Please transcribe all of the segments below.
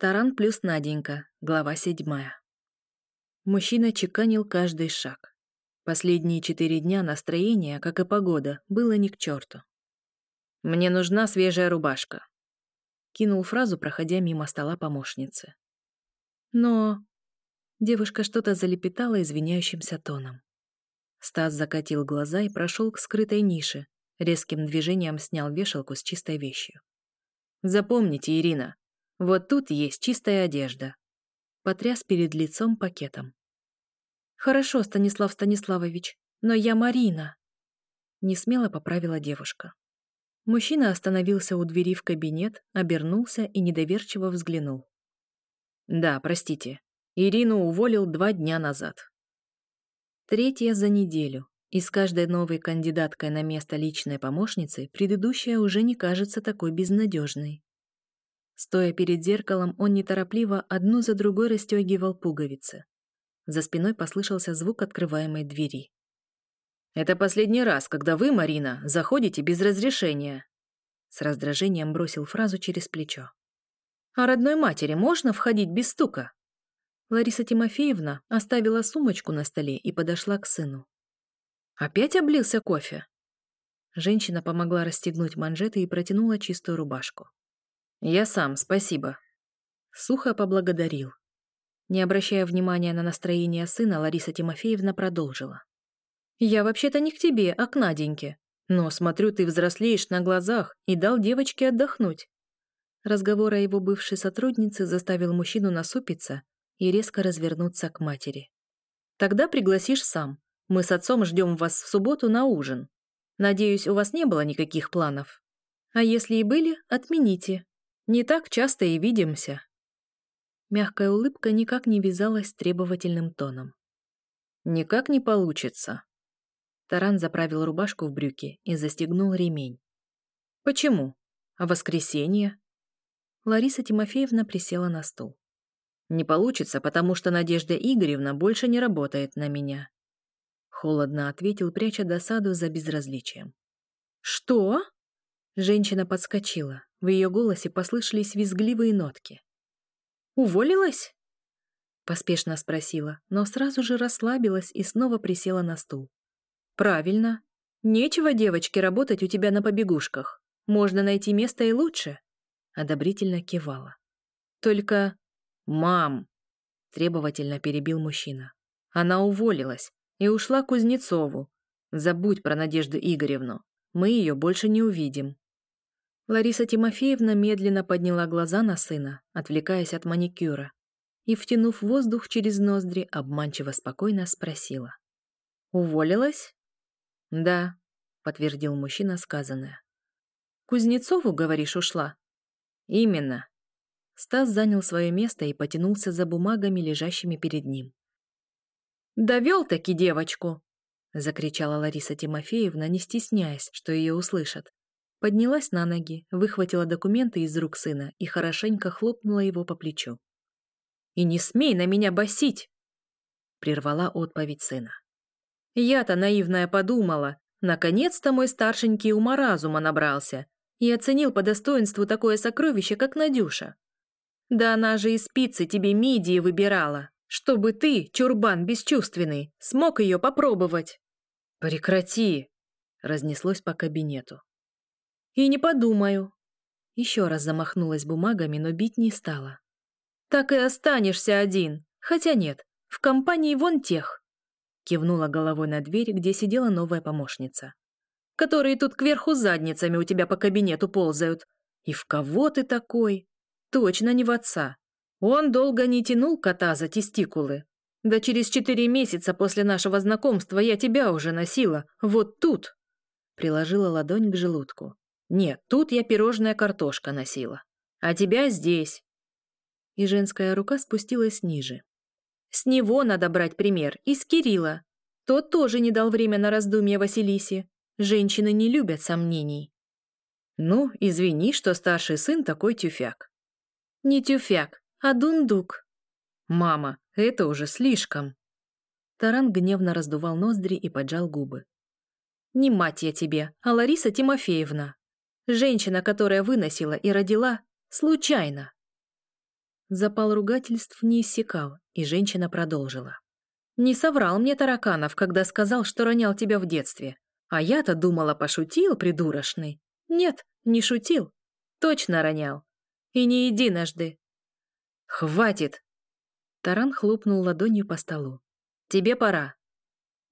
Таран плюс Наденька, глава седьмая. Мужчина чеканил каждый шаг. Последние четыре дня настроение, как и погода, было ни к черту. «Мне нужна свежая рубашка», — кинул фразу, проходя мимо стола помощницы. «Но...» Девушка что-то залепетала извиняющимся тоном. Стас закатил глаза и прошел к скрытой нише, резким движением снял вешалку с чистой вещью. «Запомните, Ирина, вот тут есть чистая одежда. Потряс перед лицом пакетом. Хорошо, Станислав Станиславович, но я Марина. Несмело поправила девушка. Мужчина остановился у двери в кабинет, обернулся и недоверчиво взглянул. Да, простите. Ирину уволил два дня назад. Третья за неделю, и с каждой новой кандидаткой на место личной помощницы предыдущая уже не кажется такой безнадежной. Стоя перед зеркалом, он неторопливо одну за другой расстегивал пуговицы. За спиной послышался звук открываемой двери. «Это последний раз, когда вы, Марина, заходите без разрешения», с раздражением бросил фразу через плечо. «А родной матери можно входить без стука?» Лариса Тимофеевна оставила сумочку на столе и подошла к сыну. «Опять облился кофе?» Женщина помогла расстегнуть манжеты и протянула чистую рубашку. «Я сам, спасибо». Сухо поблагодарил. Не обращая внимания на настроение сына, Лариса Тимофеевна продолжила. «Я вообще-то не к тебе, а к Наденьке. Но, смотрю, ты взрослеешь на глазах и дал девочке отдохнуть». Разговор о его бывшей сотруднице заставил мужчину насупиться и резко развернуться к матери. «Тогда пригласишь сам. Мы с отцом ждем вас в субботу на ужин. Надеюсь, у вас не было никаких планов. А если и были, отмените. Не так часто и видимся. Мягкая улыбка никак не вязалась с требовательным тоном. Никак не получится. Таран заправил рубашку в брюки и застегнул ремень. Почему? А воскресенье? Лариса Тимофеевна присела на стул. Не получится, потому что Надежда Игоревна больше не работает на меня. Холодно ответил, пряча досаду за безразличием. Что? Женщина подскочила. В ее голосе послышались визгливые нотки. «Уволилась?» Поспешно спросила, но сразу же расслабилась и снова присела на стул. «Правильно. Нечего девочке работать у тебя на побегушках. Можно найти место и лучше». Одобрительно кивала. «Только...» «Мам!» Требовательно перебил мужчина. Она уволилась и ушла к Кузнецову. Забудь про Надежду Игоревну. Мы ее больше не увидим. Лариса Тимофеевна медленно подняла глаза на сына, отвлекаясь от маникюра, и, втянув воздух через ноздри, обманчиво спокойно спросила. «Уволилась?» «Да», — подтвердил мужчина сказанное. «Кузнецову, говоришь, ушла?» «Именно». Стас занял свое место и потянулся за бумагами, лежащими перед ним. «Довел-таки девочку!» — закричала Лариса Тимофеевна, не стесняясь, что ее услышат. Поднялась на ноги, выхватила документы из рук сына и хорошенько хлопнула его по плечу. «И не смей на меня басить!» Прервала отповедь сына. «Я-то наивная подумала, наконец-то мой старшенький ума разума набрался и оценил по достоинству такое сокровище, как Надюша. Да она же из спицы тебе мидии выбирала, чтобы ты, чурбан бесчувственный, смог ее попробовать». «Прекрати!» — разнеслось по кабинету. «И не подумаю». Еще раз замахнулась бумагами, но бить не стала. «Так и останешься один. Хотя нет, в компании вон тех». Кивнула головой на дверь, где сидела новая помощница. «Которые тут кверху задницами у тебя по кабинету ползают. И в кого ты такой? Точно не в отца. Он долго не тянул кота за тестикулы. Да через четыре месяца после нашего знакомства я тебя уже носила. Вот тут!» Приложила ладонь к желудку. Нет, тут я пирожная картошка носила. А тебя здесь. И женская рука спустилась ниже. С него надо брать пример, из Кирилла. Тот тоже не дал время на раздумье Василисе. Женщины не любят сомнений. Ну, извини, что старший сын такой тюфяк. Не тюфяк, а дундук. Мама, это уже слишком. Таран гневно раздувал ноздри и поджал губы. Не мать я тебе, а Лариса Тимофеевна. Женщина, которая выносила и родила, случайно. Запал ругательств не иссякал, и женщина продолжила. «Не соврал мне Тараканов, когда сказал, что ронял тебя в детстве. А я-то думала, пошутил, придурочный. Нет, не шутил. Точно ронял. И не единожды». «Хватит!» Таран хлопнул ладонью по столу. «Тебе пора.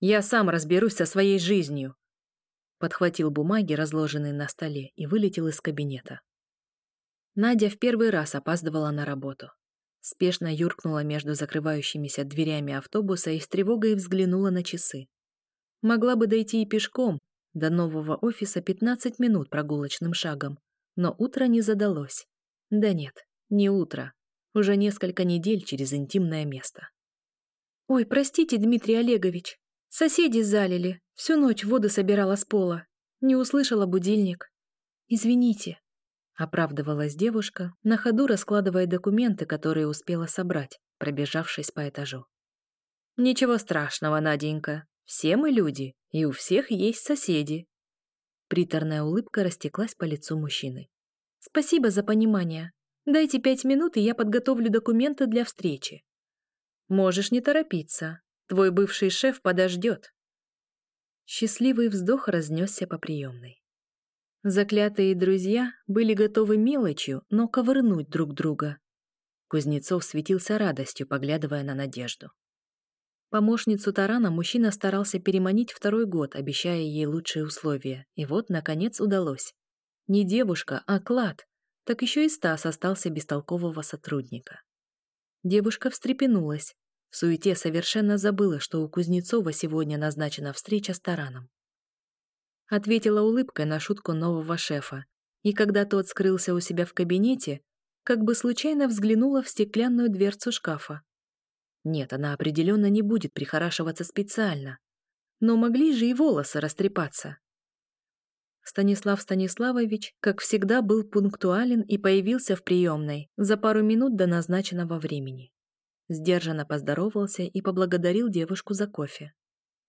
Я сам разберусь со своей жизнью». Подхватил бумаги, разложенные на столе, и вылетел из кабинета. Надя в первый раз опаздывала на работу. Спешно юркнула между закрывающимися дверями автобуса и с тревогой взглянула на часы. Могла бы дойти и пешком, до нового офиса 15 минут прогулочным шагом, но утро не задалось. Да нет, не утро. Уже несколько недель через интимное место. «Ой, простите, Дмитрий Олегович. Соседи залили. Всю ночь воду собирала с пола. Не услышала будильник. Извините». Оправдывалась девушка, на ходу раскладывая документы, которые успела собрать, пробежавшись по этажу. «Ничего страшного, Наденька. Все мы люди, и у всех есть соседи». Приторная улыбка растеклась по лицу мужчины. «Спасибо за понимание. Дайте пять минут, и я подготовлю документы для встречи». «Можешь не торопиться. Твой бывший шеф подождет». Счастливый вздох разнесся по приемной. Заклятые друзья были готовы мелочью, но ковырнуть друг друга. Кузнецов светился радостью, поглядывая на Надежду. Помощницу Тарана мужчина старался переманить второй год, обещая ей лучшие условия. И вот, наконец, удалось. Не девушка, а клад. Так еще и Стас остался без толкового сотрудника. Девушка встрепенулась. В суете совершенно забыла, что у Кузнецова сегодня назначена встреча с Тараном. Ответила улыбкой на шутку нового шефа, и когда тот скрылся у себя в кабинете, как бы случайно взглянула в стеклянную дверцу шкафа. Нет, она определенно не будет прихорашиваться специально. Но могли же и волосы растрепаться. Станислав Станиславович, как всегда, был пунктуален и появился в приемной за пару минут до назначенного времени. Сдержанно поздоровался и поблагодарил девушку за кофе.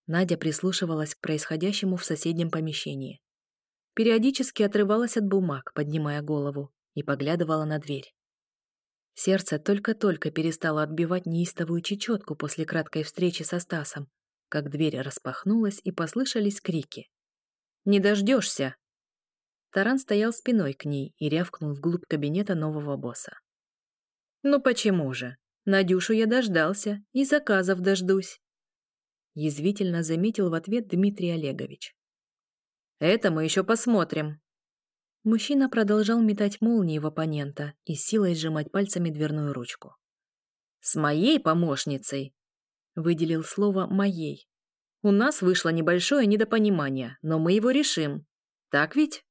Надя прислушивалась к происходящему в соседнем помещении. Периодически отрывалась от бумаг, поднимая голову, и поглядывала на дверь. Сердце только-только перестало отбивать неистовую чечетку после краткой встречи со Стасом, как дверь распахнулась и послышались крики. «Не дождешься!» Таран стоял спиной к ней и рявкнул вглубь кабинета нового босса. «Ну почему же? Надюшу я дождался и заказов дождусь язвительно заметил в ответ Дмитрий Олегович. «Это мы еще посмотрим». Мужчина продолжал метать молнии в оппонента и силой сжимать пальцами дверную ручку. «С моей помощницей!» — выделил слово «моей». «У нас вышло небольшое недопонимание, но мы его решим. Так ведь?»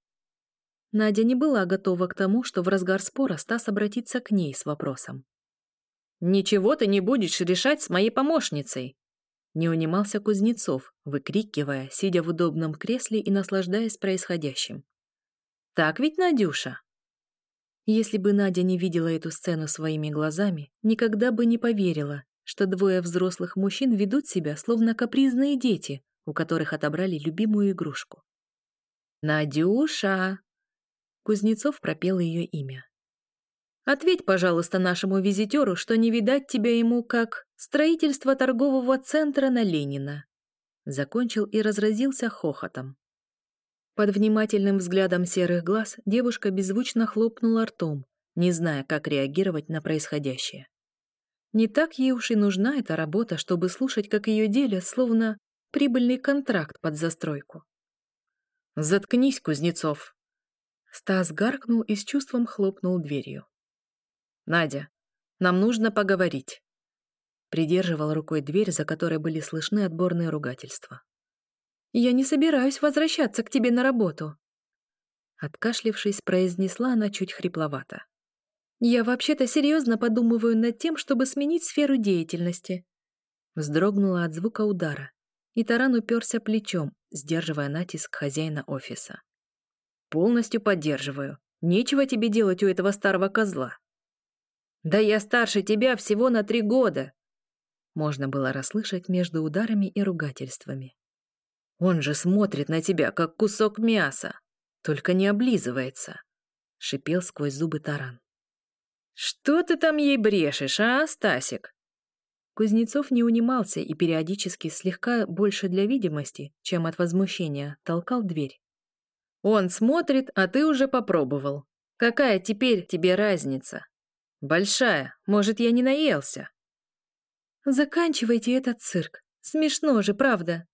Надя не была готова к тому, что в разгар спора Стас обратится к ней с вопросом. «Ничего ты не будешь решать с моей помощницей!» Не унимался Кузнецов, выкрикивая, сидя в удобном кресле и наслаждаясь происходящим. «Так ведь, Надюша?» Если бы Надя не видела эту сцену своими глазами, никогда бы не поверила, что двое взрослых мужчин ведут себя, словно капризные дети, у которых отобрали любимую игрушку. «Надюша!» Кузнецов пропел ее имя. Ответь, пожалуйста, нашему визитеру, что не видать тебя ему как строительство торгового центра на Ленина. Закончил и разразился хохотом. Под внимательным взглядом серых глаз девушка беззвучно хлопнула ртом, не зная, как реагировать на происходящее. Не так ей уж и нужна эта работа, чтобы слушать, как ее делят, словно прибыльный контракт под застройку. «Заткнись, Кузнецов!» Стас гаркнул и с чувством хлопнул дверью. «Надя, нам нужно поговорить». Придерживал рукой дверь, за которой были слышны отборные ругательства. «Я не собираюсь возвращаться к тебе на работу», Откашлившись, произнесла она чуть хрипловато. «Я вообще-то серьезно подумываю над тем, чтобы сменить сферу деятельности». Вздрогнула от звука удара, и таран уперся плечом, сдерживая натиск хозяина офиса. «Полностью поддерживаю. Нечего тебе делать у этого старого козла», «Да я старше тебя всего на три года!» Можно было расслышать между ударами и ругательствами. «Он же смотрит на тебя, как кусок мяса, только не облизывается!» — шипел сквозь зубы таран. «Что ты там ей брешешь, а, Стасик?» Кузнецов не унимался и периодически, слегка больше для видимости, чем от возмущения, толкал дверь. «Он смотрит, а ты уже попробовал. Какая теперь тебе разница? Большая, может, я не наелся?» «Заканчивайте этот цирк. Смешно же, правда.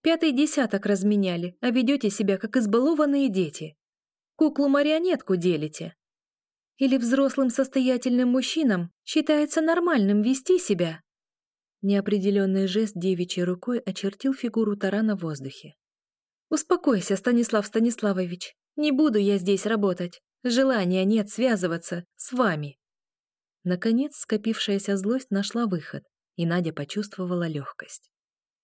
Пятый десяток разменяли, а ведете себя, как избалованные дети. Куклу-марионетку делите. Или взрослым состоятельным мужчинам считается нормальным вести себя?» Неопределенный жест девичьей рукой очертил фигуру тарана в воздухе. «Успокойся, Станислав Станиславович. Не буду я здесь работать. Желания нет связываться с вами». Наконец, скопившаяся злость нашла выход, и Надя почувствовала легкость.